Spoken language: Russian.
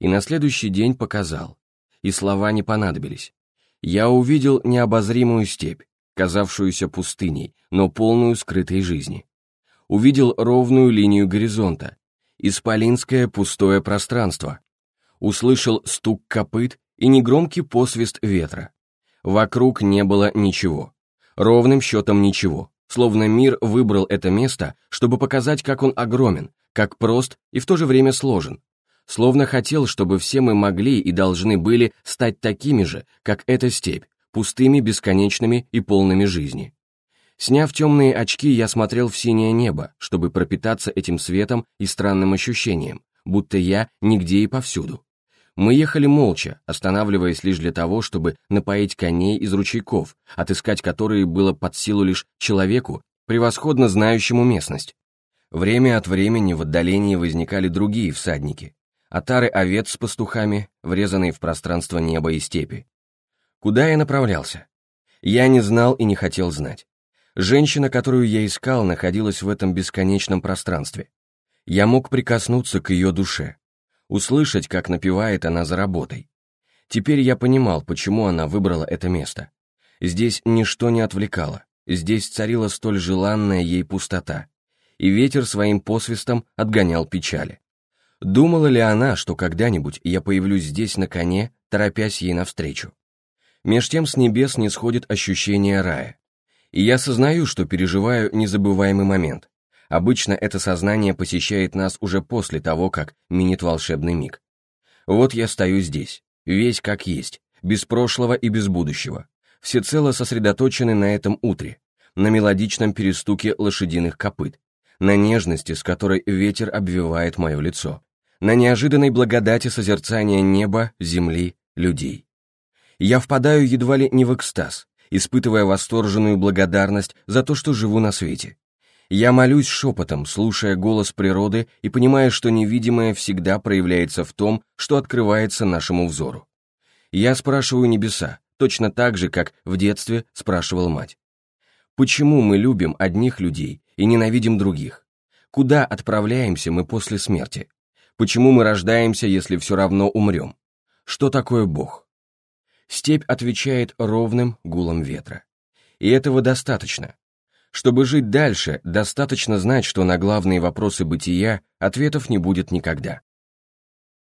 И на следующий день показал. И слова не понадобились. Я увидел необозримую степь, казавшуюся пустыней, но полную скрытой жизни. Увидел ровную линию горизонта, исполинское пустое пространство. Услышал стук копыт и негромкий посвист ветра. Вокруг не было ничего. Ровным счетом ничего. Словно мир выбрал это место, чтобы показать, как он огромен, как прост и в то же время сложен. Словно хотел, чтобы все мы могли и должны были стать такими же, как эта степь, пустыми, бесконечными и полными жизни. Сняв темные очки, я смотрел в синее небо, чтобы пропитаться этим светом и странным ощущением, будто я нигде и повсюду. Мы ехали молча, останавливаясь лишь для того, чтобы напоить коней из ручейков, отыскать которые было под силу лишь человеку, превосходно знающему местность. Время от времени в отдалении возникали другие всадники, отары овец с пастухами, врезанные в пространство неба и степи. Куда я направлялся? Я не знал и не хотел знать. Женщина, которую я искал, находилась в этом бесконечном пространстве. Я мог прикоснуться к ее душе, услышать, как напевает она за работой. Теперь я понимал, почему она выбрала это место. Здесь ничто не отвлекало, здесь царила столь желанная ей пустота, и ветер своим посвистом отгонял печали. Думала ли она, что когда-нибудь я появлюсь здесь на коне, торопясь ей навстречу? Меж тем с небес не сходит ощущение рая. И я сознаю, что переживаю незабываемый момент. Обычно это сознание посещает нас уже после того, как минит волшебный миг. Вот я стою здесь, весь как есть, без прошлого и без будущего, всецело сосредоточены на этом утре, на мелодичном перестуке лошадиных копыт, на нежности, с которой ветер обвивает мое лицо, на неожиданной благодати созерцания неба, земли, людей. Я впадаю едва ли не в экстаз, испытывая восторженную благодарность за то, что живу на свете, я молюсь шепотом, слушая голос природы и понимая, что невидимое всегда проявляется в том, что открывается нашему взору. Я спрашиваю небеса, точно так же, как в детстве спрашивал мать. Почему мы любим одних людей и ненавидим других? Куда отправляемся мы после смерти? Почему мы рождаемся, если все равно умрем? Что такое Бог? Степь отвечает ровным гулом ветра. И этого достаточно, чтобы жить дальше, достаточно знать, что на главные вопросы бытия ответов не будет никогда.